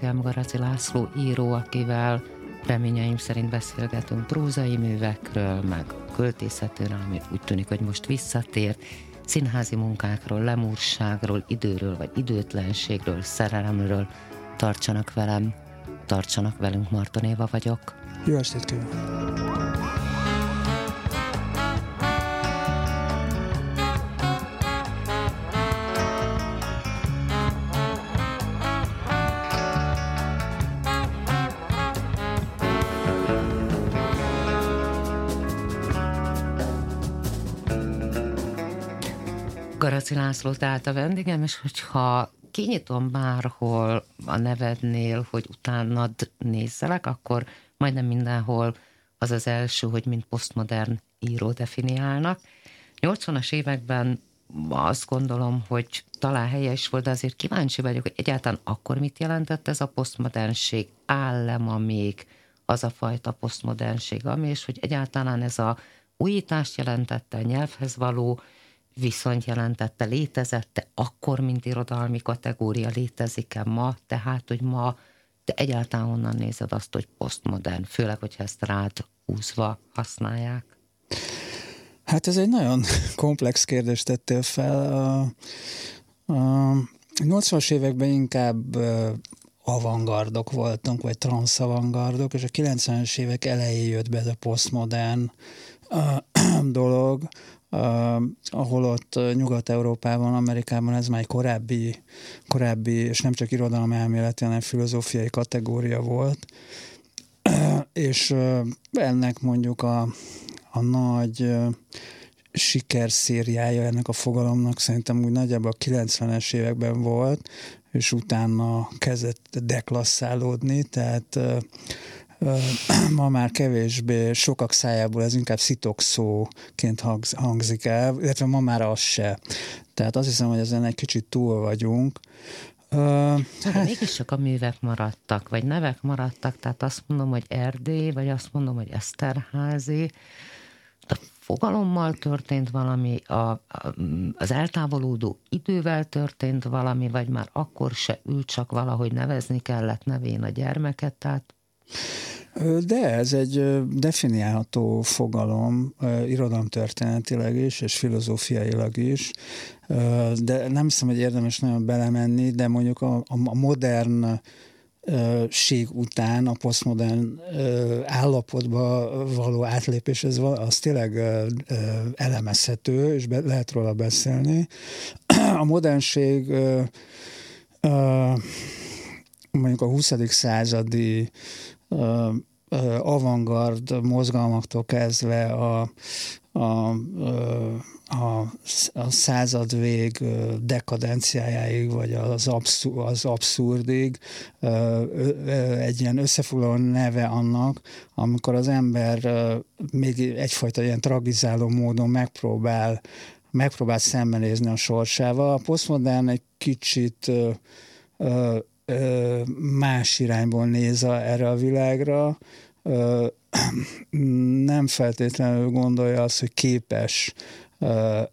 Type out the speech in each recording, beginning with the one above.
vendégem Garaci László író, akivel reményeim szerint beszélgetünk prózai művekről, meg költészetről, ami úgy tűnik, hogy most visszatért, színházi munkákról, lemúrságról, időről vagy időtlenségről, szerelemről. Tartsanak velem, tartsanak velünk, Marton Éva vagyok. Jó estét kívánok! Garaci László tehát a vendégem, és hogyha kinyitom bárhol a nevednél, hogy utánad nézzelek, akkor majdnem mindenhol az az első, hogy mint posztmodern író definiálnak. 80-as években azt gondolom, hogy talán helyes volt, de azért kíváncsi vagyok, hogy egyáltalán akkor mit jelentett ez a posztmodernség, áll-e ma még az a fajta posztmodernség, ami, és hogy egyáltalán ez a újítást jelentette, a nyelvhez való viszont jelentette, létezette akkor, mint irodalmi kategória létezik-e ma, tehát, hogy ma te egyáltalán honnan nézed azt, hogy posztmodern, főleg, hogyha ezt rád húzva használják? Hát ez egy nagyon komplex kérdést tettél fel. A, a 80-as években inkább avangardok voltunk, vagy transzavangardok, és a 90-es évek elején jött be ez a posztmodern dolog, Ahol ott Nyugat-Európában, Amerikában ez már egy korábbi, korábbi, és nem csak irodalom elméleti, hanem filozófiai kategória volt, és ennek mondjuk a, a nagy sikerszériája ennek a fogalomnak szerintem úgy nagyjából a 90-es években volt, és utána kezdett deklasszálódni, tehát ma már kevésbé, sokak szájából ez inkább szitokszóként hangzik el, illetve ma már az se. Tehát azt hiszem, hogy ezen egy kicsit túl vagyunk. Uh, hát, mégis csak a művek maradtak, vagy nevek maradtak, tehát azt mondom, hogy Erdély, vagy azt mondom, hogy Eszterházi, a fogalommal történt valami, a, a, az eltávolódó idővel történt valami, vagy már akkor se ült, csak valahogy nevezni kellett nevén a gyermeket, tehát de ez egy definiálható fogalom, irodalomtörténetileg is, és filozófiailag is, de nem hiszem, hogy érdemes nagyon belemenni, de mondjuk a, a modern ség után a posztmodern állapotba való átlépés, ez az tényleg elemezhető, és be, lehet róla beszélni. A modernség mondjuk a 20. századi avantgard mozgalmaktól kezdve a, a, a, a század vég dekadenciájáig, vagy az, abszur, az abszurdig egy ilyen összefoglaló neve annak, amikor az ember még egyfajta ilyen tragizáló módon megpróbál megpróbál szembenézni a sorsával. A posztmodern egy kicsit más irányból néz a, erre a világra, nem feltétlenül gondolja azt, hogy képes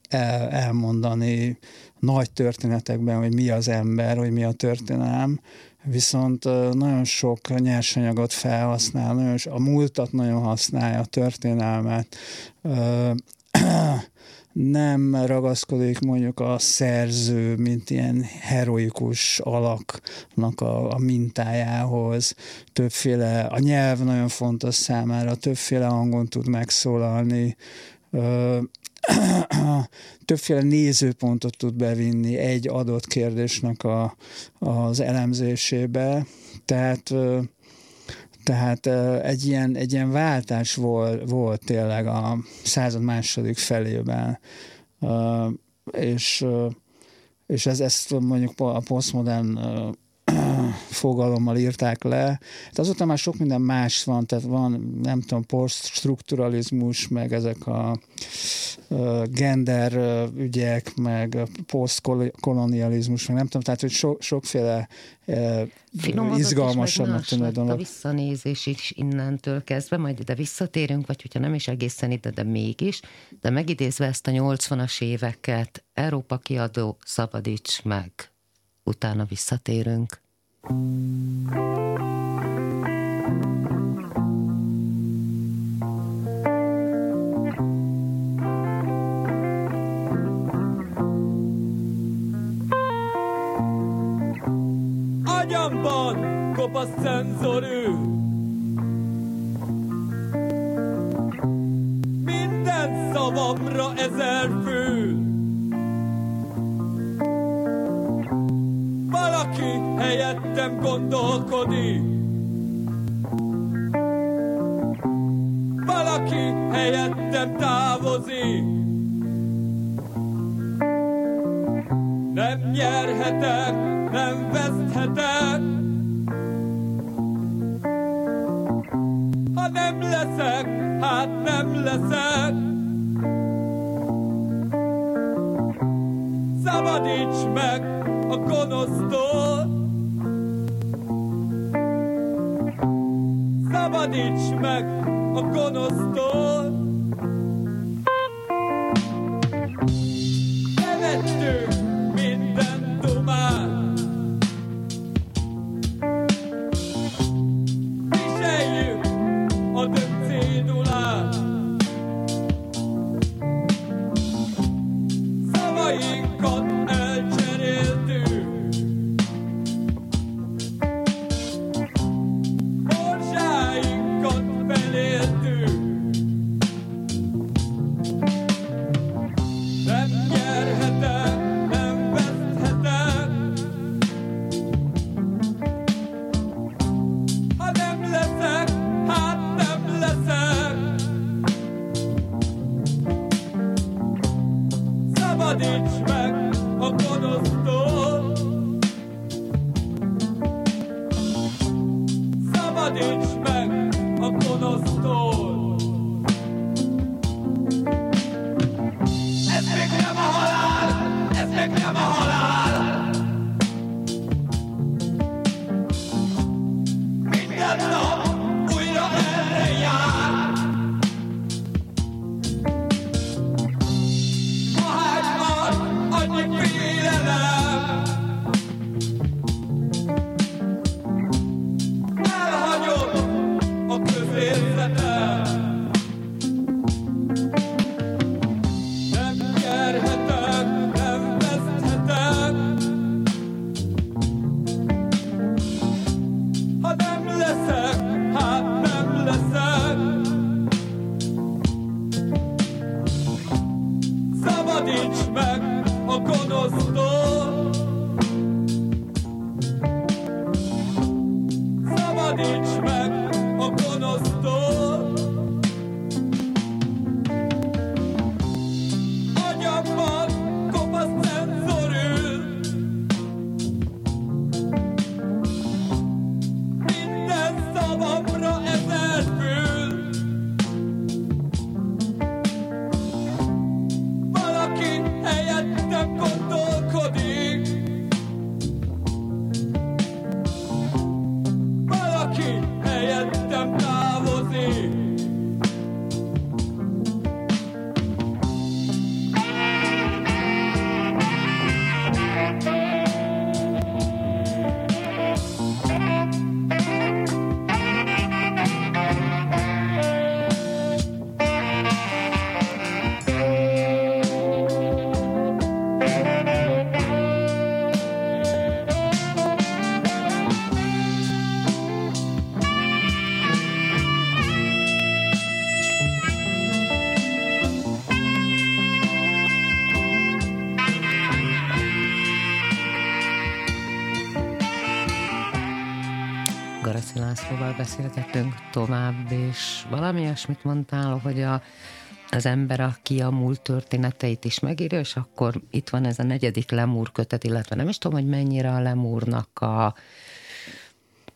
el, elmondani nagy történetekben, hogy mi az ember, hogy mi a történelem, viszont nagyon sok nyersanyagot felhasznál, nagyon, a múltat nagyon használja, a történelmet, nem ragaszkodik mondjuk a szerző, mint ilyen heroikus alaknak a, a mintájához. Többféle, a nyelv nagyon fontos számára, többféle hangon tud megszólalni, ö, többféle nézőpontot tud bevinni egy adott kérdésnek a, az elemzésébe. Tehát tehát egy ilyen, egy ilyen váltás volt, volt tényleg a század második felében. és, és ez, ezt mondjuk a posztmodern fogalommal írták le. Tehát azután már sok minden más van, tehát van, nem tudom, posztstrukturalizmus, meg ezek a gender ügyek, meg posztkolonializmus, meg nem tudom, tehát hogy so, sokféle izgalmasabbnak tűnő. A visszanézés is innentől kezdve, majd ide visszatérünk, vagy hogyha nem is egészen ide, de mégis, de megidézve ezt a 80-as éveket, Európa kiadó, szabadíts meg! utána visszatérünk. Agyamban kopasz szenzorű Minden szavamra ezer fül helyettem gondolkodik. Valaki helyettem távozik. Nem nyerhetek, nem veszthetek. Ha nem leszek, hát nem leszek. Szabadíts meg, a gonosztól. Szabadíts meg a gonosztól. Beszélgettünk tovább, és valami olyasmit mondtál, hogy a, az ember, aki a múlt történeteit is megírja, és akkor itt van ez a negyedik lemúr kötet, illetve nem is tudom, hogy mennyire a lemúrnak a,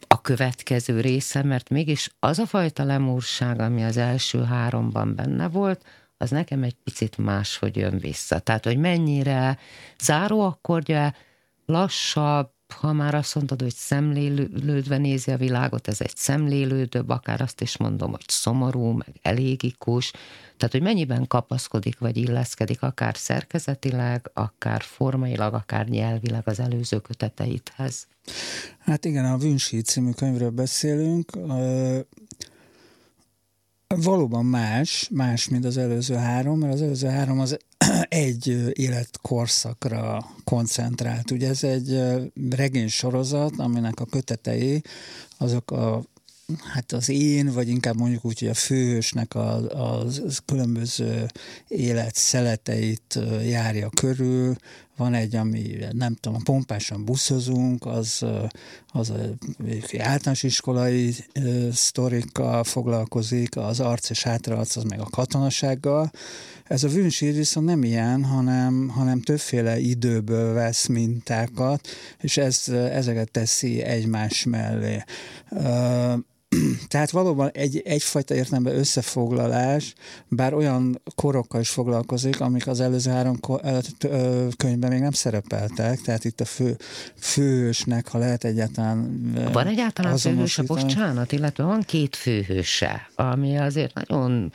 a következő része, mert mégis az a fajta lemúrság, ami az első háromban benne volt, az nekem egy picit máshogy jön vissza. Tehát, hogy mennyire záró akkordja, lassabb, ha már azt mondod, hogy szemlélődve nézi a világot, ez egy szemlélődőbb, akár azt is mondom, hogy szomorú, meg elégikus, tehát, hogy mennyiben kapaszkodik, vagy illeszkedik akár szerkezetileg, akár formailag, akár nyelvileg az előző köteteithez. Hát igen, a Vünsí című könyvről beszélünk. Valóban más, más, mint az előző három, mert az előző három az egy életkorszakra koncentrált. Ugye ez egy regény sorozat, aminek a kötetei azok a hát az én, vagy inkább mondjuk úgy, hogy a főhősnek a, a, a különböző élet szeleteit járja körül, van egy, ami nem tudom, pompásan buszozunk, az, az a általános iskolai sztorikkal foglalkozik, az arc és hátraarc az meg a katonasággal. Ez a vűnsír viszont nem ilyen, hanem, hanem többféle időből vesz mintákat, és ez, ezeket teszi egymás mellé. Tehát valóban egy, egyfajta értelemben összefoglalás, bár olyan korokkal is foglalkozik, amik az előző három könyvben még nem szerepeltek, tehát itt a fő, főhősnek, ha lehet egyáltalán Van egyáltalán főhőse, bocsánat, illetve van két főhőse, ami azért nagyon,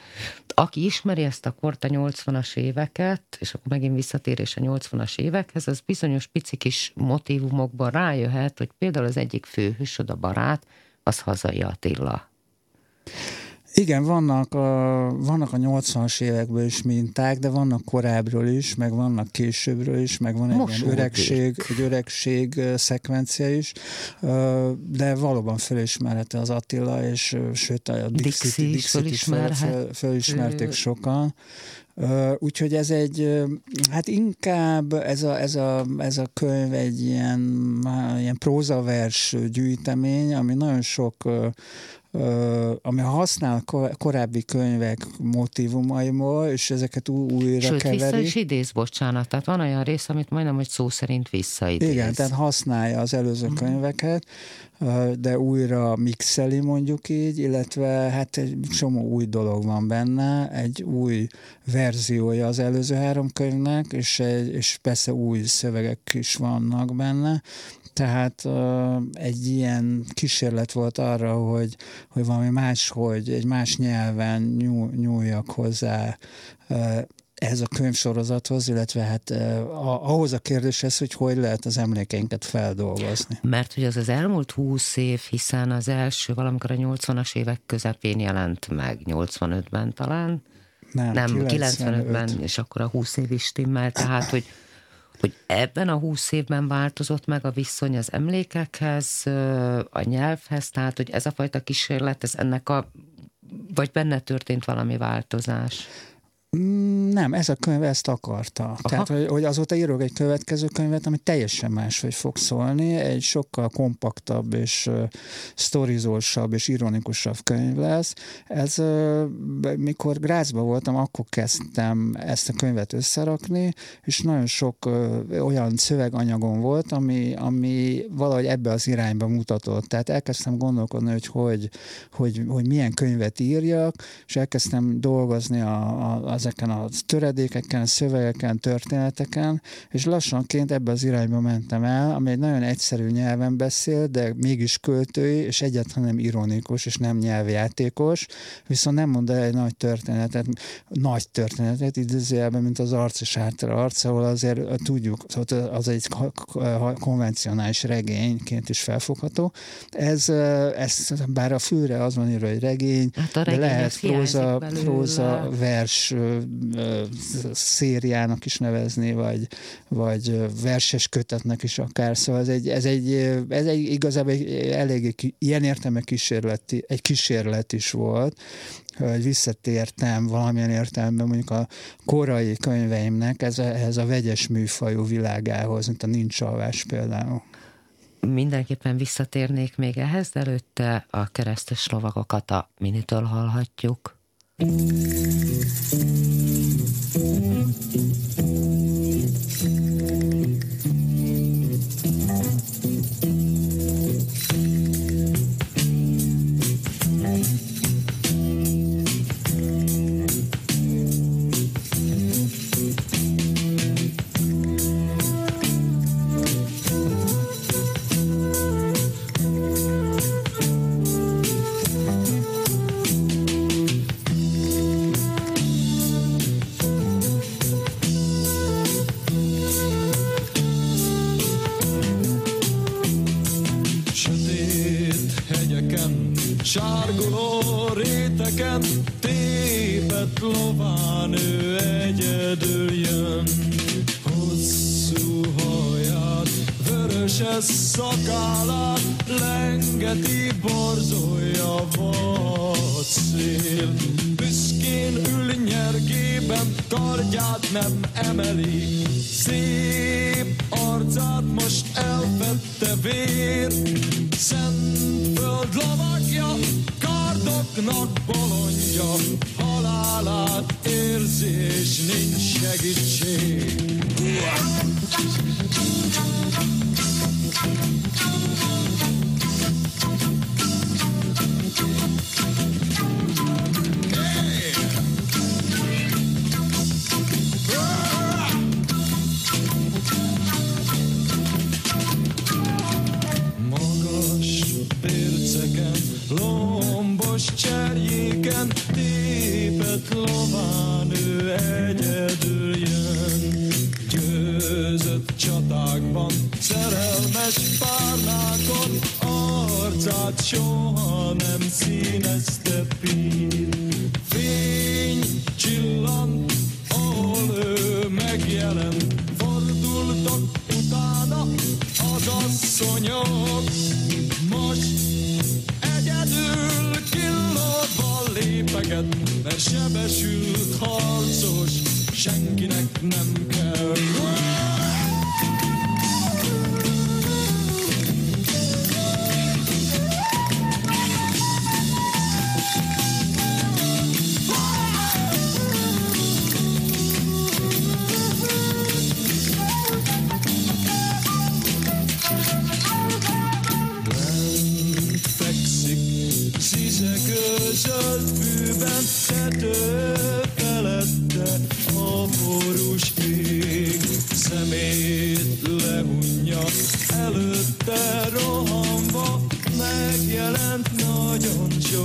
aki ismeri ezt a kort, a 80-as éveket, és akkor megint visszatérés a 80-as évekhez, az bizonyos pici kis motivumokban rájöhet, hogy például az egyik főhősöd, a barát, az hazai Attila. Igen, vannak a, vannak a 80-as évekből is minták, de vannak korábbról is, meg vannak későbbről is, meg van egy Most ilyen öregség, egy öregség szekvencia is, de valóban felismerhető az Attila, és sőt a Dixit, Dixit is, Dixit is felismerték sokan. Úgyhogy ez egy, hát inkább ez a, ez a, ez a könyv egy ilyen, ilyen prózavers gyűjtemény, ami nagyon sok ami használ korábbi könyvek motivumaimból, és ezeket újra Sőt, keveri. vissza is idéz, bocsánat. Tehát van olyan rész, amit majdnem, hogy szó szerint visszaidéz. Igen, tehát használja az előző uh-huh. könyveket, de újra mixeli mondjuk így, illetve hát egy csomó új dolog van benne, egy új verziója az előző három könyvnek, és, egy, és persze új szövegek is vannak benne, tehát egy ilyen kísérlet volt arra, hogy, hogy valami más, hogy egy más nyelven nyúl, nyúljak hozzá ehhez a könyvsorozathoz, illetve hát ahhoz a kérdéshez, hogy hogy lehet az emlékeinket feldolgozni. Mert hogy az az elmúlt húsz év, hiszen az első valamikor a 80-as évek közepén jelent meg, 85-ben talán, nem, nem 95-ben, és akkor a 20 év is stimmel, tehát hogy hogy ebben a húsz évben változott meg a viszony az emlékekhez, a nyelvhez, tehát hogy ez a fajta kísérlet, ez ennek a, vagy benne történt valami változás? Mm, nem, ez a könyv ezt akarta. Aha. Tehát, hogy, hogy azóta írok egy következő könyvet, ami teljesen máshogy fog szólni, egy sokkal kompaktabb és uh, sztorizósabb és ironikusabb könyv lesz. Ez, uh, mikor Grácsban voltam, akkor kezdtem ezt a könyvet összerakni, és nagyon sok uh, olyan szöveganyagom volt, ami, ami valahogy ebbe az irányba mutatott. Tehát elkezdtem gondolkodni, hogy hogy, hogy, hogy milyen könyvet írjak, és elkezdtem dolgozni a, a, az ezeken a töredékeken, szövegeken, történeteken, és lassanként ebbe az irányba mentem el, ami egy nagyon egyszerű nyelven beszél, de mégis költői, és egyáltalán nem ironikus, és nem nyelvjátékos, viszont nem mond el egy nagy történetet, nagy történetet, idézőjelben, mint az arc és hátra arc, ahol azért tudjuk, az egy konvencionális regényként is felfogható. Ez, ez bár a fülre az van írva, hogy regény, hát de lehet próza, próza, vers, szériának is nevezni, vagy, vagy verses kötetnek is akár. Szóval ez egy, ez egy, ez egy igazából egy eléggé ilyen értelme kísérleti, egy kísérlet is volt, hogy visszatértem valamilyen értelemben mondjuk a korai könyveimnek ez a, ehhez a vegyes műfajú világához, mint a Nincs alvás például. Mindenképpen visszatérnék még ehhez, de előtte a keresztes lovagokat a minitől hallhatjuk. Thank you. Tépet lován ő egyedül jön. Hosszú haját, vöröses szakállát, lengeti borzolja vad szél. Büszkén ül nyergében, kardját nem emeli, szép arcát most elvette vér. Szentföld lovagja, kardoknak bolondja, halálát érzi és nincs segítség.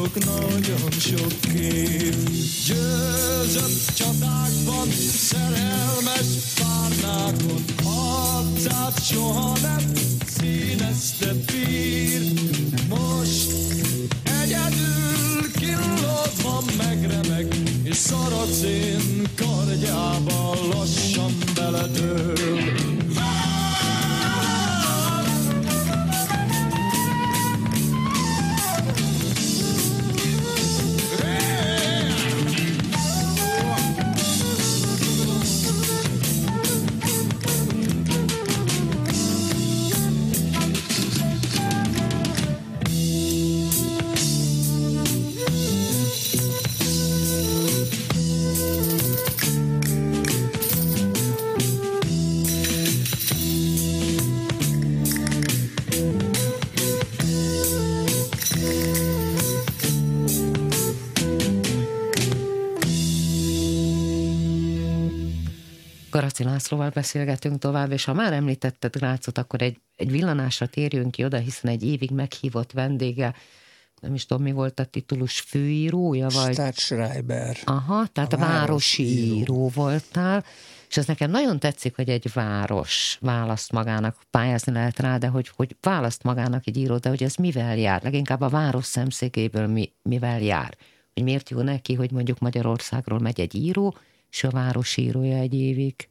Sok, nagyon sok kép. Győzött csatákban, szerelmes párnákon, arcát soha nem színezte pír. Most egyedül killódva megremeg, és szaracén kardjába lassan beledől. Garaci Lászlóval beszélgetünk tovább, és ha már említetted Grácot, akkor egy, egy villanásra térjünk ki oda, hiszen egy évig meghívott vendége, nem is tudom, mi volt a titulus főírója, vagy... Stadtschreiber. Aha, tehát a, A városi író. író voltál, és ez nekem nagyon tetszik, hogy egy város választ magának, pályázni lehet rá, de hogy, hogy választ magának egy író, de hogy ez mivel jár, leginkább a város szemszögéből mi, mivel jár. Hogy miért jó neki, hogy mondjuk Magyarországról megy egy író, és a városírója egy évig.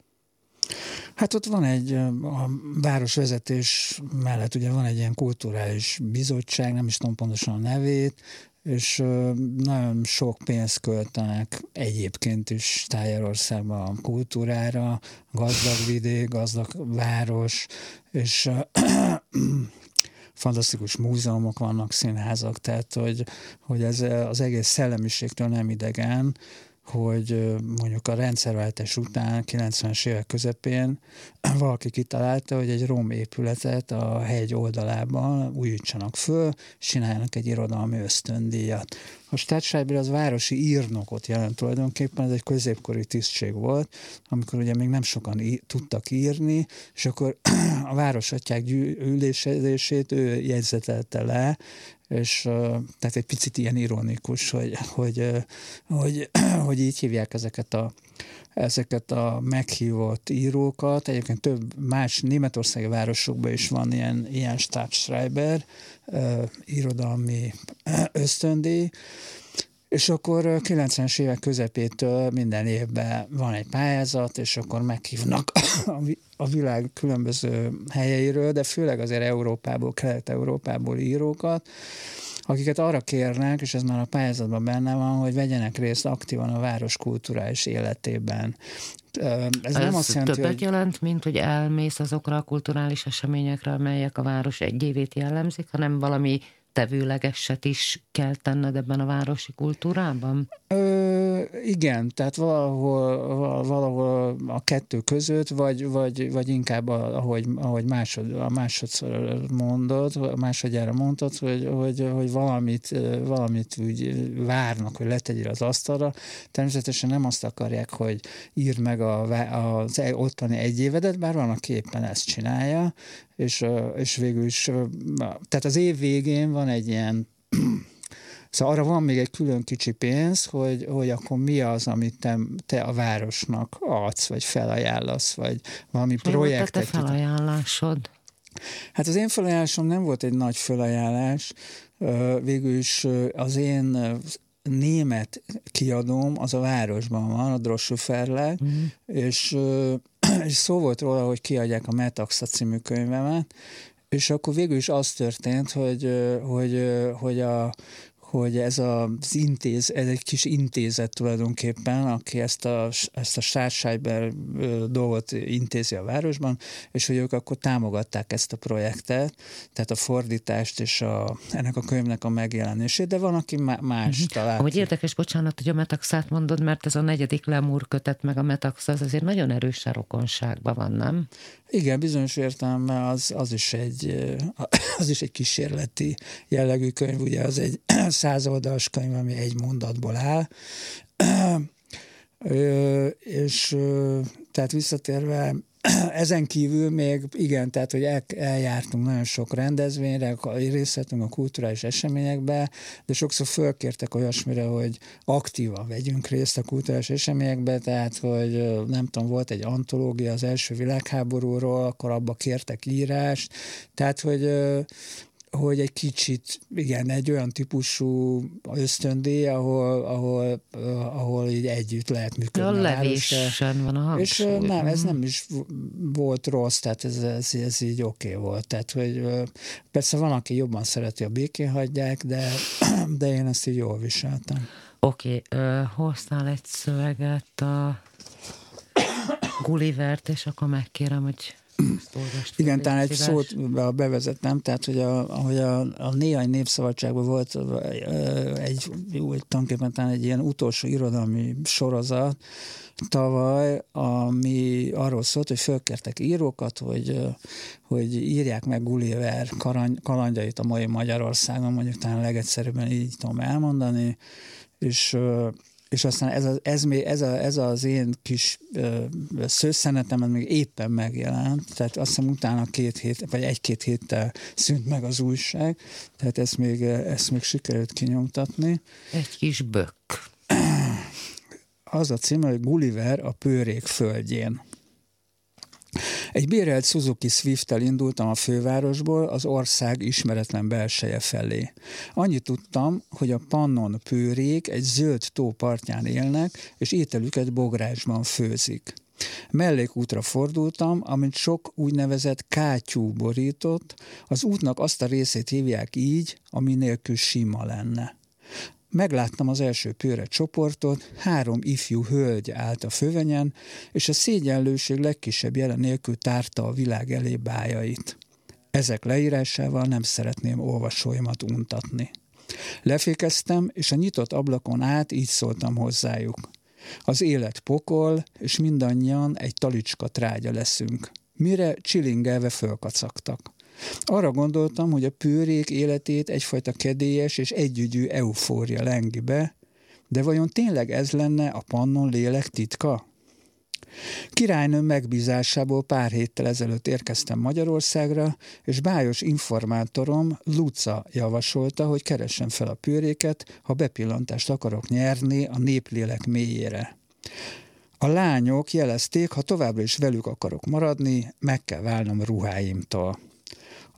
Hát ott van egy, a városvezetés mellett ugye van egy ilyen kulturális bizottság, nem is tudom pontosan a nevét, és nagyon sok pénzt költenek egyébként is Tájárországban a kultúrára, gazdag vidék, gazdag város, és fantasztikus múzeumok vannak, színházak, tehát hogy, hogy ez az egész szellemiségtől nem idegen, hogy mondjuk a rendszerváltás után, 90-es évek közepén valaki kitalálta, hogy egy rom épületet a hegy oldalában újítsanak föl, és csináljanak egy irodalmi ösztöndíjat. A Stadtschreiber az városi írnokot jelent tulajdonképpen, ez egy középkori tisztség volt, amikor ugye még nem sokan tudtak írni, és akkor a városatják ülését ő jegyzetelte le, és tehát egy picit ilyen ironikus, hogy, hogy, hogy, hogy így hívják ezeket a, ezeket a meghívott írókat. Egyébként több más németországi városokban is van ilyen, ilyen Stadtschreiber, irodalmi ösztöndíj, és akkor 90-es évek közepétől minden évben van egy pályázat, és akkor meghívnak a világ különböző helyeiről, de főleg azért Európából, Kelet-Európából írókat, akiket arra kérnek, és ez már a pályázatban benne van, hogy vegyenek részt aktívan a város kulturális életében. Ez, ez nem azt jelenti, többet hogy... jelent, mint hogy elmész azokra a kulturális eseményekre, amelyek a város egy évét jellemzik, hanem valami tevőlegeset is kell tenned ebben a városi kultúrában? Ö, igen, tehát valahol, valahol a kettő között, vagy, vagy, vagy inkább a, ahogy, ahogy másod, a másodszor mondod, másodjára mondtad, hogy, hogy, hogy valamit, valamit úgy várnak, hogy letegyél az asztalra. Természetesen nem azt akarják, hogy írd meg a, az e, ottani egy évedet, bár van, aki éppen ezt csinálja, és, és végül is, tehát az év végén van egy ilyen Szóval arra van még egy külön kicsi pénz, hogy, hogy akkor mi az, amit te, te a városnak adsz, vagy felajánlasz, vagy valami mi projektet. Mi volt a felajánlásod? Hát az én felajánlásom nem volt egy nagy felajánlás, végül is az én német kiadóm, az a városban van, a Drossuferleg, mm. és és szó volt róla, hogy kiadják a Metaxa című könyvemet, és akkor végül is az történt, hogy, hogy, hogy a, hogy ez az intéz, ez egy kis intézet tulajdonképpen, aki ezt a, ezt a Staatsschreiber dolgot intézi a városban, és hogy ők akkor támogatták ezt a projektet, tehát a fordítást és a, ennek a könyvnek a megjelenését, de van, aki más uh-huh. talált. Ahogy érdekes, bocsánat, hogy a metaxát mondod, mert ez a negyedik lemúr kötet, meg a metax, az azért nagyon erősen rokonságban van, nem? Igen, bizonyos értelemben az, az, is egy, az is egy kísérleti jellegű könyv, ugye az egy százoldalas könyv, ami egy mondatból áll. És tehát visszatérve ezen kívül még igen, tehát hogy el, eljártunk nagyon sok rendezvényre, részt vettünk a kulturális eseményekbe, de sokszor fölkértek olyasmire, hogy aktívan vegyünk részt a kulturális eseményekbe, tehát hogy nem tudom, volt egy antológia az első világháborúról, akkor abba kértek írást, tehát hogy hogy egy kicsit, igen, egy olyan típusú ösztöndíj, ahol, ahol, ahol így együtt lehet működni. A levésen van a hangsúly. És nem, ez nem is volt rossz, tehát ez, ez, ez így oké okay volt. Tehát, hogy persze van, aki jobban szereti a békén hagyják, de, de én ezt így jól viseltem. Oké, okay, hoztál egy szöveget a Gullivert, és akkor megkérem, hogy igen, talán egy szót bevezetnem, tehát hogy a, ahogy a, a néhány népszabadságban volt egy, jó, egy tulajdonképpen talán egy ilyen utolsó irodalmi sorozat, tavaly, ami arról szólt, hogy fölkértek írókat, hogy, hogy írják meg Gulliver kalandjait a mai Magyarországon, mondjuk talán legegyszerűbben így tudom elmondani, és és aztán ez, a, ez, még, ez, a, ez az én kis ö, szőszenetem még éppen megjelent, tehát azt hiszem utána két hét, vagy egy-két héttel szűnt meg az újság, tehát ezt még, ezt még sikerült kinyomtatni. Egy kis bökk. Az a címe, hogy Gulliver a pőrék földjén. Egy bérelt Suzuki Swift-tel indultam a fővárosból az ország ismeretlen belseje felé. Annyit tudtam, hogy a Pannon pőrék egy zöld tó partján élnek, és ételüket bográsban főzik. Mellékútra fordultam, amint sok úgynevezett kátyú borított, az útnak azt a részét hívják így, ami nélkül sima lenne. Megláttam az első pőre csoportot, három ifjú hölgy állt a fövenyen, és a szégyenlőség legkisebb jelen nélkül tárta a világ elé bájait. Ezek leírásával nem szeretném olvasóimat untatni. Lefékeztem, és a nyitott ablakon át így szóltam hozzájuk. Az élet pokol, és mindannyian egy talicska trágya leszünk. Mire csilingelve fölkacagtak. Arra gondoltam, hogy a pőrék életét egyfajta kedélyes és együgyű eufória lengi be, de vajon tényleg ez lenne a pannon lélek titka? Királynőm megbízásából pár héttel ezelőtt érkeztem Magyarországra, és bájos informátorom Luca javasolta, hogy keressen fel a pőréket, ha bepillantást akarok nyerni a néplélek mélyére. A lányok jelezték, ha továbbra is velük akarok maradni, meg kell válnom ruháimtól.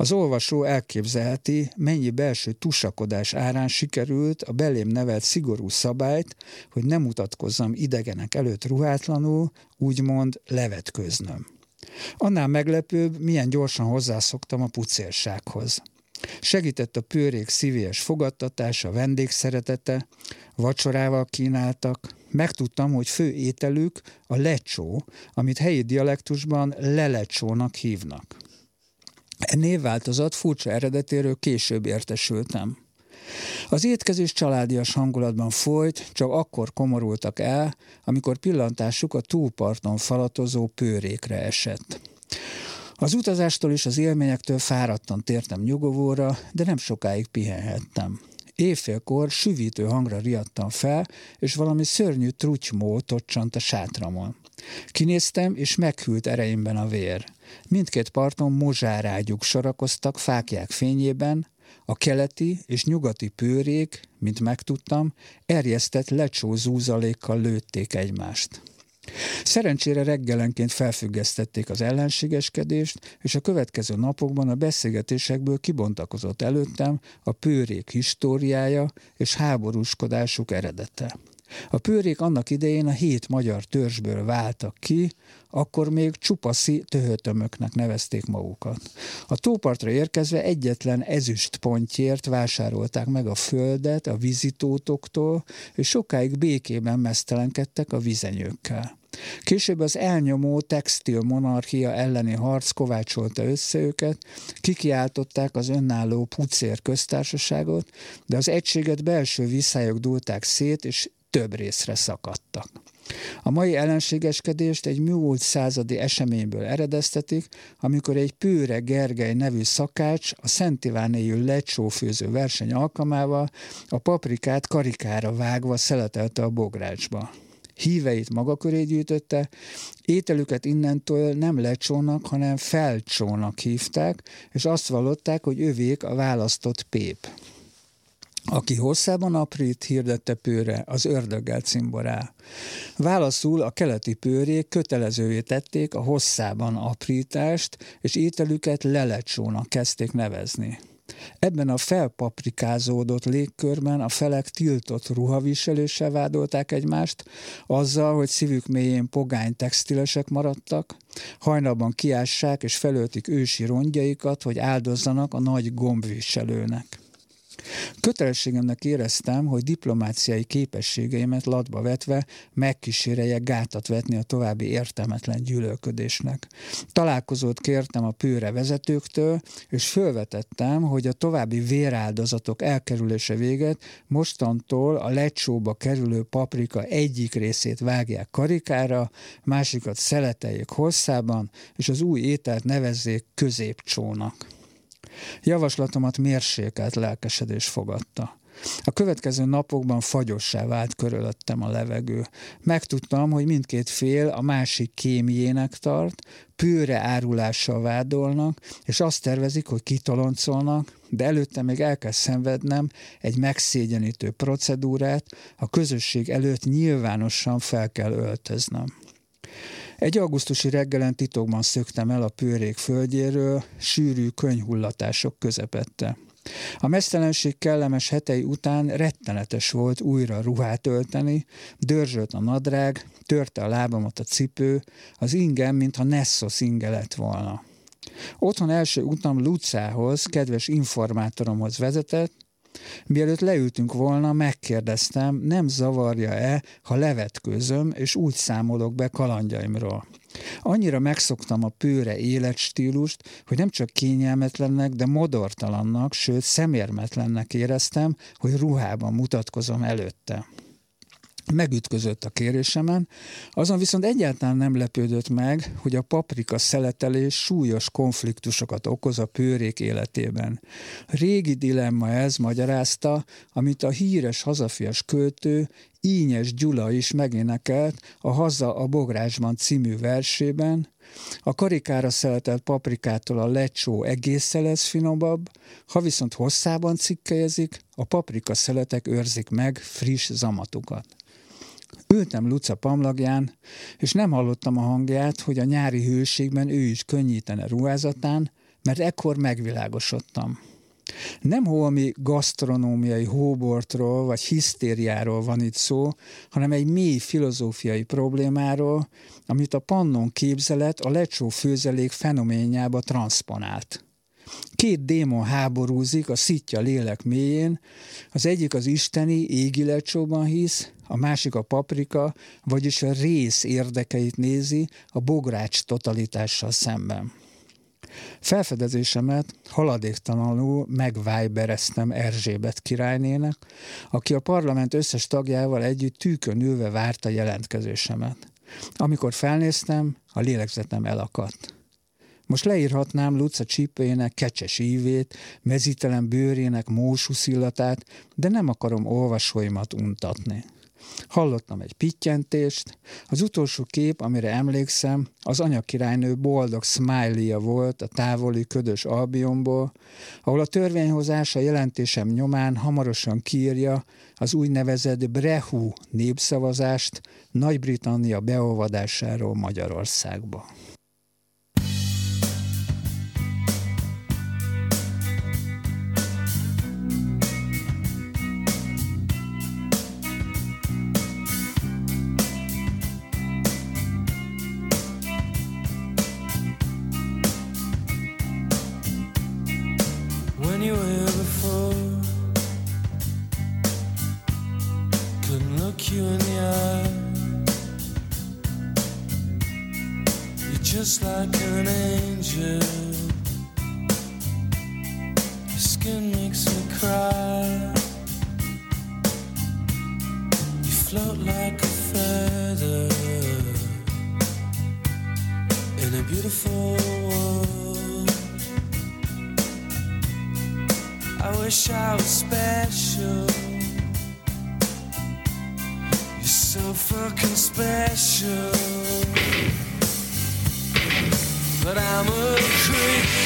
Az olvasó elképzelheti, mennyi belső tusakodás árán sikerült a belém nevelt szigorú szabályt, hogy nem mutatkozzam idegenek előtt ruhátlanul, úgymond levetköznöm. Annál meglepőbb, milyen gyorsan hozzászoktam a pucérsághoz. Segített a pőrék szívélyes fogadtatása, vendégszeretete, vacsorával kínáltak. Megtudtam, hogy fő ételük a lecsó, amit helyi dialektusban lelecsónak hívnak. E névváltozat furcsa eredetéről később értesültem. Az étkezés családias hangulatban folyt, csak akkor komorultak el, amikor pillantásuk a túlparton falatozó pőrékre esett. Az utazástól és az élményektől fáradtan tértem nyugovóra, de nem sokáig pihenhettem. Éjfélkor süvítő hangra riadtam fel, és valami szörnyű trutymó tocsant a sátramon. Kinéztem, és meghűlt ereimben a vér. Mindkét parton mozsárágyuk sorakoztak fákják fényében, a keleti és nyugati pőrék, mint megtudtam, erjesztett lecsó zúzalékkal lőtték egymást. Szerencsére reggelenként felfüggesztették az ellenségeskedést, és a következő napokban a beszélgetésekből kibontakozott előttem a pőrék históriája és háborúskodásuk eredete. A pőrék annak idején a hét magyar törzsből váltak ki, akkor még csupaszi töhötömöknek nevezték magukat. A tópartra érkezve egyetlen ezüst pontjért vásárolták meg a földet a vizitótoktól, és sokáig békében mesztelenkedtek a vizenyőkkel. Később az elnyomó textil monarchia elleni harc kovácsolta össze őket, kikiáltották az önálló pucér köztársaságot, de az egységet belső visszályok dúlták szét, és több részre szakadtak. A mai ellenségeskedést egy múlt századi eseményből eredeztetik, amikor egy Pőre Gergely nevű szakács a Szent Ivánéjű lecsófőző verseny alkalmával a paprikát karikára vágva szeletelte a bográcsba. Híveit maga köré gyűjtötte, ételüket innentől nem lecsónak, hanem felcsónak hívták, és azt vallották, hogy övék a választott pép. Aki hosszában aprít, hirdette pőre, az ördöggel cimborá. Válaszul a keleti pőrék kötelezővé tették a hosszában aprítást, és ételüket lelecsónak kezdték nevezni. Ebben a felpaprikázódott légkörben a felek tiltott ruhaviseléssel vádolták egymást, azzal, hogy szívük mélyén pogány textilesek maradtak, hajnalban kiássák és felöltik ősi rongyaikat, hogy áldozzanak a nagy gombviselőnek. Kötelességemnek éreztem, hogy diplomáciai képességeimet latba vetve megkíséreljek gátat vetni a további értelmetlen gyűlölködésnek. Találkozót kértem a pőre vezetőktől, és fölvetettem, hogy a további véráldozatok elkerülése véget mostantól a lecsóba kerülő paprika egyik részét vágják karikára, másikat szeleteljék hosszában, és az új ételt nevezzék középcsónak. Javaslatomat mérsékelt lelkesedés fogadta. A következő napokban fagyossá vált körülöttem a levegő. Megtudtam, hogy mindkét fél a másik kémjének tart, pőre árulással vádolnak, és azt tervezik, hogy kitoloncolnak, de előtte még el kell szenvednem egy megszégyenítő procedúrát, a közösség előtt nyilvánosan fel kell öltöznem. Egy augusztusi reggelen titokban szöktem el a pőrék földjéről, sűrű könyhullatások közepette. A mesztelenség kellemes hetei után rettenetes volt újra ruhát ölteni, dörzsölt a nadrág, törte a lábamat a cipő, az ingem, mintha Nessos inge lett volna. Otthon első utam Lucához, kedves informátoromhoz vezetett, Mielőtt leültünk volna, megkérdeztem, nem zavarja-e, ha levetkőzöm, és úgy számolok be kalandjaimról. Annyira megszoktam a pőre életstílust, hogy nem csak kényelmetlennek, de modortalannak, sőt szemérmetlennek éreztem, hogy ruhában mutatkozom előtte megütközött a kérésemen, azon viszont egyáltalán nem lepődött meg, hogy a paprika szeletelés súlyos konfliktusokat okoz a pőrék életében. Régi dilemma ez magyarázta, amit a híres hazafias költő Ínyes Gyula is megénekelt a Haza a Bográsban című versében, a karikára szeletelt paprikától a lecsó egészen lesz finomabb, ha viszont hosszában cikkejezik, a paprika szeletek őrzik meg friss zamatukat. Ültem Luca pamlagján, és nem hallottam a hangját, hogy a nyári hőségben ő is könnyítene ruházatán, mert ekkor megvilágosodtam. Nem holmi gasztronómiai hóbortról vagy hisztériáról van itt szó, hanem egy mély filozófiai problémáról, amit a pannon képzelet a lecsó főzelék fenoménjába transponált. Két démon háborúzik a szitja lélek mélyén, az egyik az isteni égi lecsóban hisz, a másik a paprika, vagyis a rész érdekeit nézi a bogrács totalitással szemben. Felfedezésemet haladéktalanul megvájbereztem Erzsébet királynének, aki a parlament összes tagjával együtt tűkön ülve várta jelentkezésemet. Amikor felnéztem, a lélegzetem elakadt. Most leírhatnám Luca csípőjének kecses ívét, mezítelen bőrének mósus illatát, de nem akarom olvasóimat untatni. Hallottam egy pittyentést, az utolsó kép, amire emlékszem, az anyakirálynő boldog smiley volt a távoli ködös albionból, ahol a törvényhozás a jelentésem nyomán hamarosan kiírja az úgynevezett Brehu népszavazást Nagy-Britannia beolvadásáról Magyarországba. just like an angel. Your skin makes me cry. You float like a feather in a beautiful world. I wish I was special. You're so fucking special. But I'm a creep.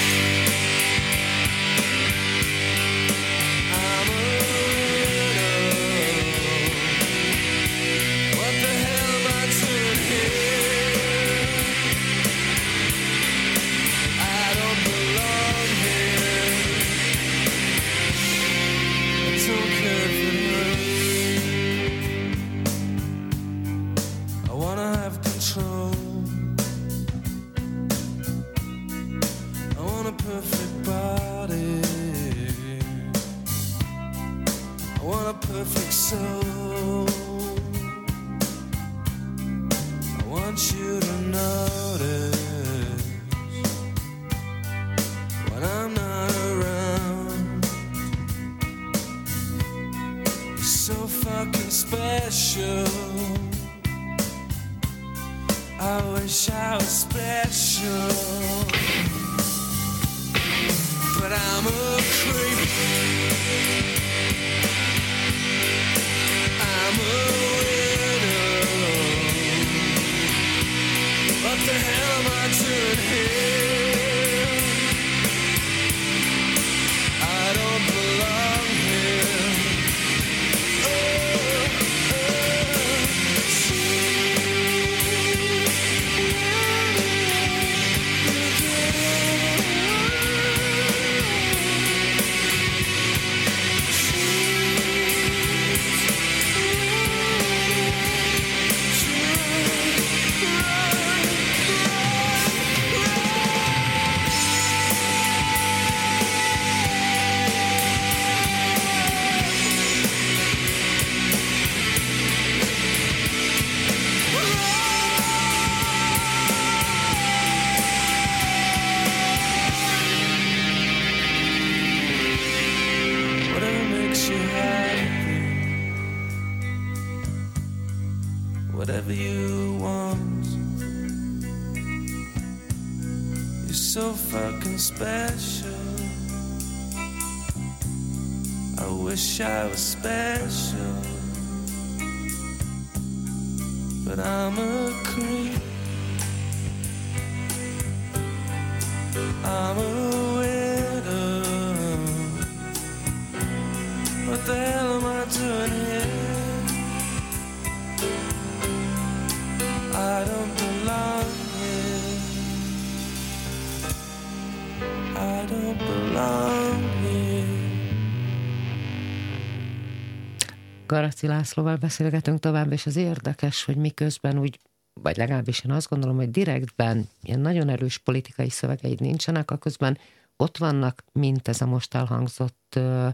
Garaci Lászlóval beszélgetünk tovább, és az érdekes, hogy miközben úgy, vagy legalábbis én azt gondolom, hogy direktben ilyen nagyon erős politikai szövegeid nincsenek, aközben ott vannak, mint ez a most elhangzott uh,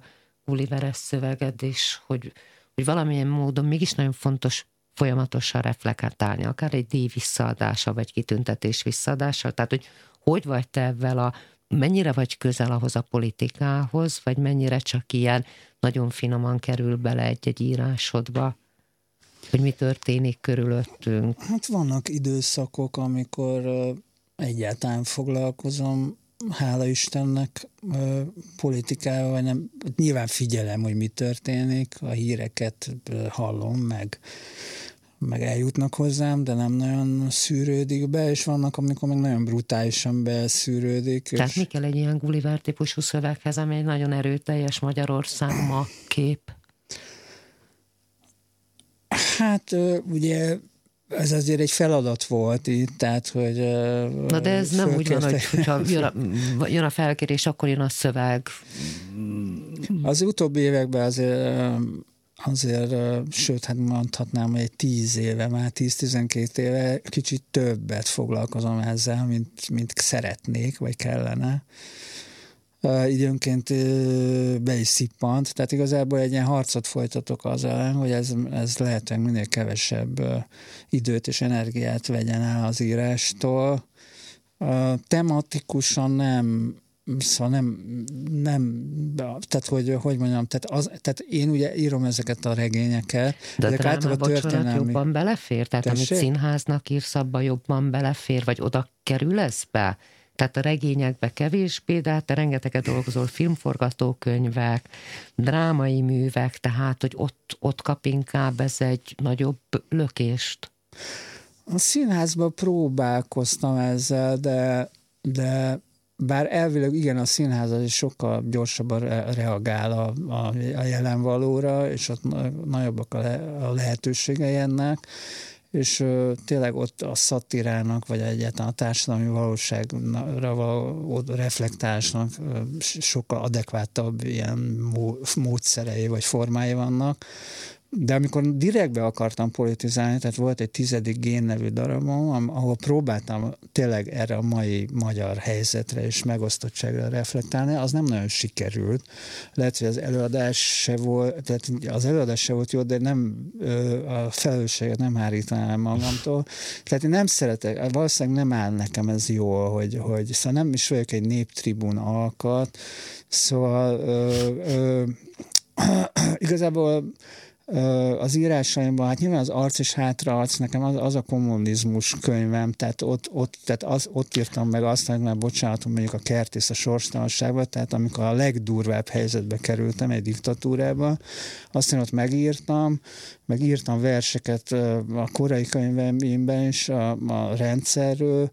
Gulliveres szöveged, és hogy, hogy valamilyen módon mégis nagyon fontos folyamatosan reflektálni, akár egy díj visszaadása, vagy kitüntetés visszaadása, tehát hogy hogy vagy te ebben a, mennyire vagy közel ahhoz a politikához, vagy mennyire csak ilyen nagyon finoman kerül bele egy-egy írásodba, hogy mi történik körülöttünk? Hát vannak időszakok, amikor egyáltalán foglalkozom, hála Istennek politikával, vagy nem, nyilván figyelem, hogy mi történik, a híreket hallom, meg, meg eljutnak hozzám, de nem nagyon szűrődik be, és vannak, amikor meg nagyon brutálisan beszűrődik. Tehát és... mi kell egy ilyen Gulliver típusú szöveghez, ami egy nagyon erőteljes Magyarország ma kép? Hát ugye ez azért egy feladat volt itt, tehát, hogy... Na de ez nem úgy van, hogy hogyha jön a, jön a felkérés, akkor jön a szöveg. Az utóbbi években azért azért, sőt, hát mondhatnám, hogy egy tíz éve, már 10-12 éve kicsit többet foglalkozom ezzel, mint, mint szeretnék, vagy kellene. Időnként be is szippant, tehát igazából egy ilyen harcot folytatok az ellen, hogy ez, ez lehetőleg minél kevesebb időt és energiát vegyen el az írástól. Tematikusan nem Szóval nem, nem tehát hogy, hogy mondjam, tehát, az, tehát én ugye írom ezeket a regényeket. De ezek a drámába történelmi... jobban belefér? Tehát Tessék? amit színháznak írsz, abba jobban belefér, vagy oda kerül ez be? Tehát a regényekbe kevésbé, de hát te rengeteget dolgozol, filmforgatókönyvek, drámai művek, tehát hogy ott, ott kap inkább ez egy nagyobb lökést. A színházban próbálkoztam ezzel, de, de bár elvileg igen, a színház az is sokkal gyorsabban reagál a, a, a jelen valóra, és ott nagyobbak a, le, a lehetőségei ennek, és ö, tényleg ott a szatirának, vagy egyáltalán a társadalmi valóságra való reflektálásnak ö, sokkal adekvátabb ilyen módszerei vagy formái vannak, de amikor direktbe akartam politizálni, tehát volt egy tizedik gén nevű darabom, ahol próbáltam tényleg erre a mai magyar helyzetre és megosztottságra reflektálni, az nem nagyon sikerült. Lehet, hogy az előadás se volt, tehát az előadás se volt jó, de nem a felelősséget nem hárítanám magamtól. Tehát én nem szeretek, valószínűleg nem áll nekem ez jó, hogy, hogy szóval nem is vagyok egy néptribun alkat, szóval ö, ö, igazából az írásaimban, hát nyilván az arc és hátraarc, nekem az, az a kommunizmus könyvem, tehát ott, ott, tehát az, ott írtam meg azt, hogy már bocsánatom mondjuk a kertész a sorstalanságban, tehát amikor a legdurvább helyzetbe kerültem egy diktatúrába, azt én ott megírtam, meg írtam verseket a korai könyveimben is a, a rendszerről,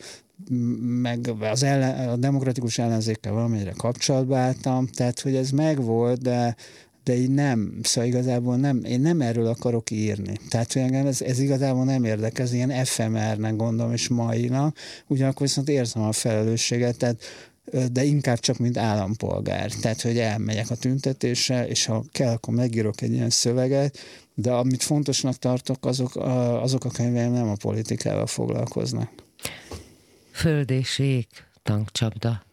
meg az ellen, a demokratikus ellenzékkel valamennyire kapcsolatba álltam, tehát hogy ez megvolt, de de így nem, szóval igazából nem, én nem erről akarok írni. Tehát, engem ez, ez igazából nem érdekel, ilyen efemernek gondolom, és mainak, ugyanakkor viszont érzem a felelősséget, tehát de inkább csak mint állampolgár. Tehát, hogy elmegyek a tüntetésre, és ha kell, akkor megírok egy ilyen szöveget, de amit fontosnak tartok, azok azok a könyveim nem a politikával foglalkoznak. Föld és ég, tankcsapda.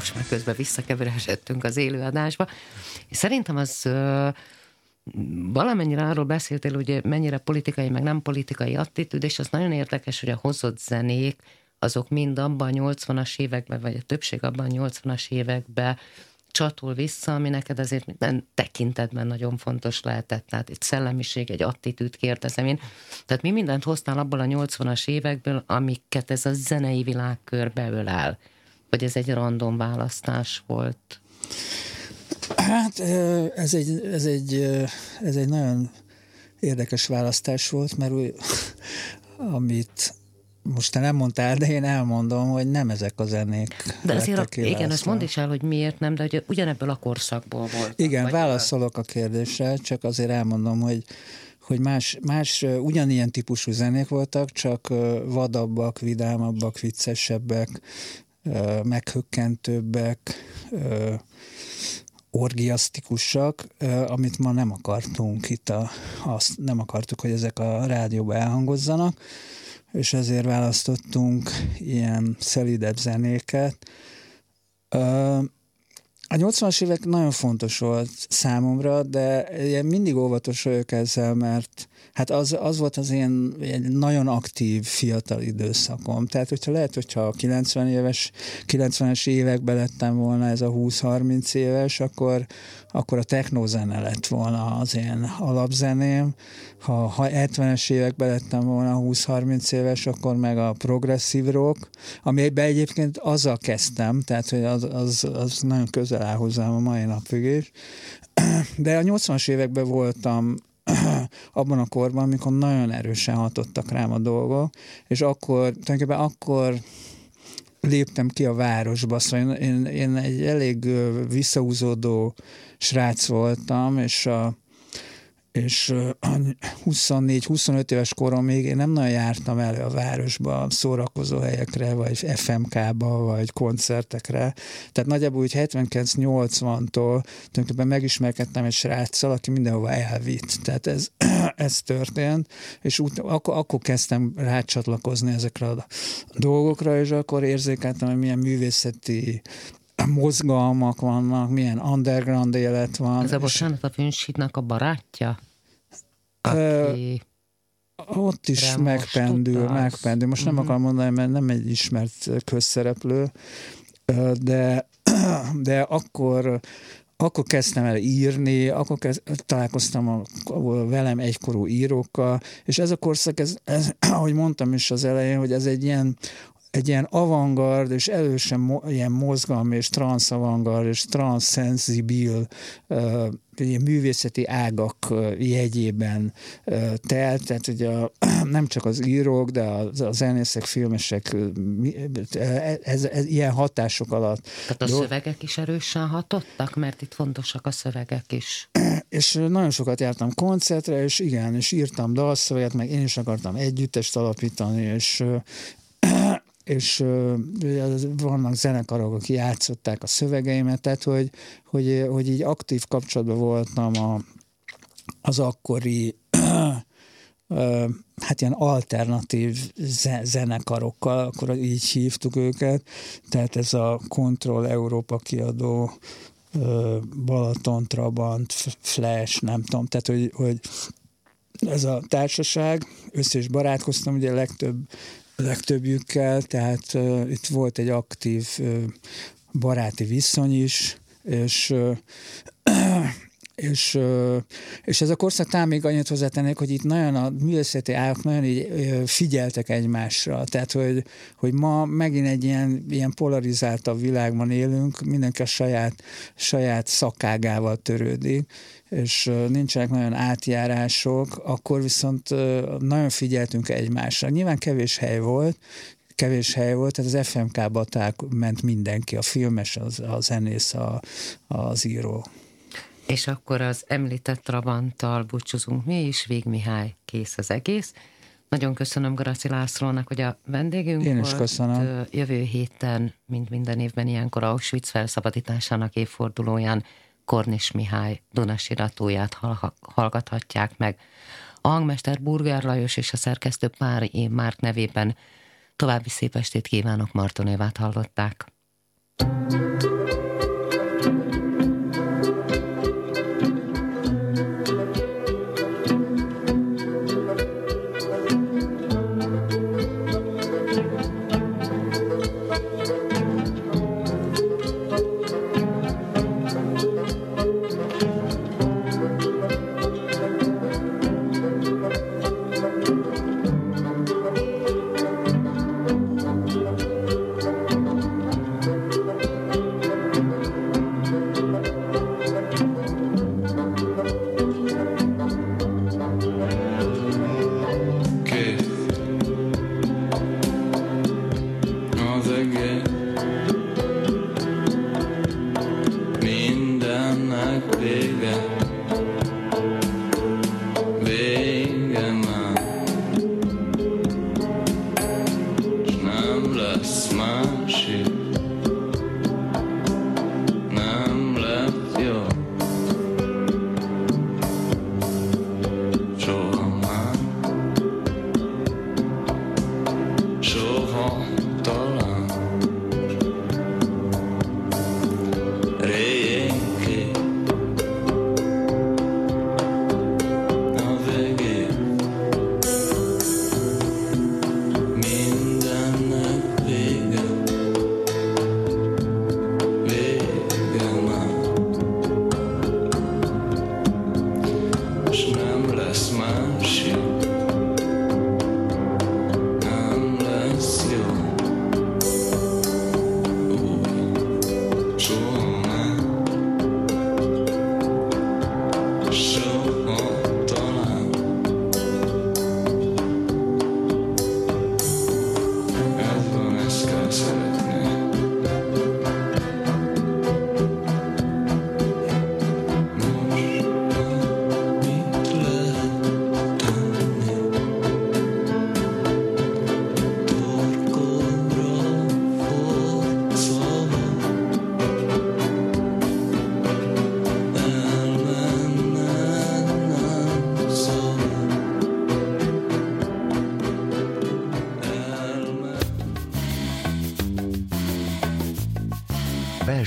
Most már közben visszakeveresedtünk az élőadásba. És szerintem az valamennyire arról beszéltél, ugye mennyire politikai, meg nem politikai attitűd, és az nagyon érdekes, hogy a hozott zenék, azok mind abban a 80-as években, vagy a többség abban a 80-as években csatol vissza, ami neked azért minden tekintetben nagyon fontos lehetett. Tehát egy szellemiség, egy attitűd kérdezem én. Tehát mi mindent hoztál abból a 80-as évekből, amiket ez a zenei világkör beölel? Vagy ez egy random választás volt? Hát ez egy, ez egy, ez egy nagyon érdekes választás volt, mert úgy, amit most te nem mondtál, de én elmondom, hogy nem ezek a zenék. De azért, a, igen, ezt mondd is el, hogy miért nem, de hogy ugyanebből a korszakból volt. Igen, válaszolok a kérdésre, csak azért elmondom, hogy hogy más, más ugyanilyen típusú zenék voltak, csak vadabbak, vidámabbak, viccesebbek, meghökkentőbbek, orgiasztikusak, amit ma nem akartunk itt, a, azt nem akartuk, hogy ezek a rádióba elhangozzanak, és ezért választottunk ilyen szelidebb zenéket. A 80-as évek nagyon fontos volt számomra, de én mindig óvatos vagyok ezzel, mert hát az, az volt az én egy nagyon aktív fiatal időszakom. Tehát, hogyha lehet, hogyha a 90 éves, 90-es években lettem volna ez a 20-30 éves, akkor, akkor a technózene lett volna az én alapzeném. Ha, ha 70-es években lettem volna 20-30 éves, akkor meg a progresszív rock, amiben egyébként azzal kezdtem, tehát hogy az, az, az nagyon közel áll hozzám a mai napig is. De a 80-as években voltam abban a korban, amikor nagyon erősen hatottak rám a dolgok, és akkor, tulajdonképpen akkor léptem ki a városba, szóval én, én, én egy elég ö, visszahúzódó srác voltam, és a és ö, 24-25 éves korom még én nem nagyon jártam elő a városba, szórakozó helyekre, vagy FMK-ba, vagy koncertekre. Tehát nagyjából úgy 79-80-tól tulajdonképpen megismerkedtem egy sráccal, aki mindenhova elvitt. Tehát ez, ez történt, és úgy, akkor, akkor kezdtem rácsatlakozni ezekre a dolgokra, és akkor érzékeltem, hogy milyen művészeti mozgalmak vannak, milyen underground élet van. Ez a bocsánat, a Fünshidnak a barátja? Aki... Ott is Re most megpendül, utaz. megpendül. Most nem Mhm. akarom mondani, mert nem egy ismert közszereplő, de, de akkor akkor kezdtem el írni, akkor kezd, találkoztam a, a velem egykorú írókkal, és ez a korszak, ez, ez, ahogy mondtam is az elején, hogy ez egy ilyen egy ilyen avantgard és erősen mo, ilyen mozgalmi és transzavantgard és transzenzibil uh, ilyen művészeti ágak jegyében telt, tehát ugye a, nem csak az írók, de a, a zenészek, filmesek mi- ez, ez, ilyen hatások alatt Tehát a Jó. szövegek is erősen hatottak, mert itt fontosak a szövegek is. és nagyon sokat jártam koncertre, és igen, és írtam dalszöveget, meg én is akartam együttest alapítani, és és vannak zenekarok, akik játszották a szövegeimet, tehát hogy, hogy, hogy így aktív kapcsolatban voltam a, az akkori hát ilyen alternatív ze- zenekarokkal, akkor így hívtuk őket, tehát ez a Control Európa kiadó, Balaton, Trabant, Flash, nem tudom, tehát hogy, hogy ez a társaság, össze is barátkoztam ugye legtöbb, legtöbbjükkel, tehát uh, itt volt egy aktív uh, baráti viszony is, és uh, és, és ez a korszak talán még annyit hozzátennék, hogy itt nagyon a művészeti ágak nagyon így figyeltek egymásra. Tehát, hogy, hogy ma megint egy ilyen, ilyen polarizáltabb világban élünk, mindenki a saját, saját szakágával törődik, és nincsenek nagyon átjárások, akkor viszont nagyon figyeltünk egymásra. Nyilván kevés hely volt, kevés hely volt, tehát az FMK-ba ment mindenki, a filmes, az, a zenész, a, az író. És akkor az említett Trabanttal búcsúzunk mi is, Vég Mihály, kész az egész. Nagyon köszönöm Garaci Lászlónak, hogy a vendégünk Én is volt. köszönöm. Jövő héten, mint minden évben ilyenkor Auschwitz felszabadításának évfordulóján Kornis Mihály Dunasiratóját hall- hallgathatják meg. A hangmester Burger Lajos és a szerkesztő Pár én Márk nevében további szép estét kívánok, Marton Évát hallották. Kész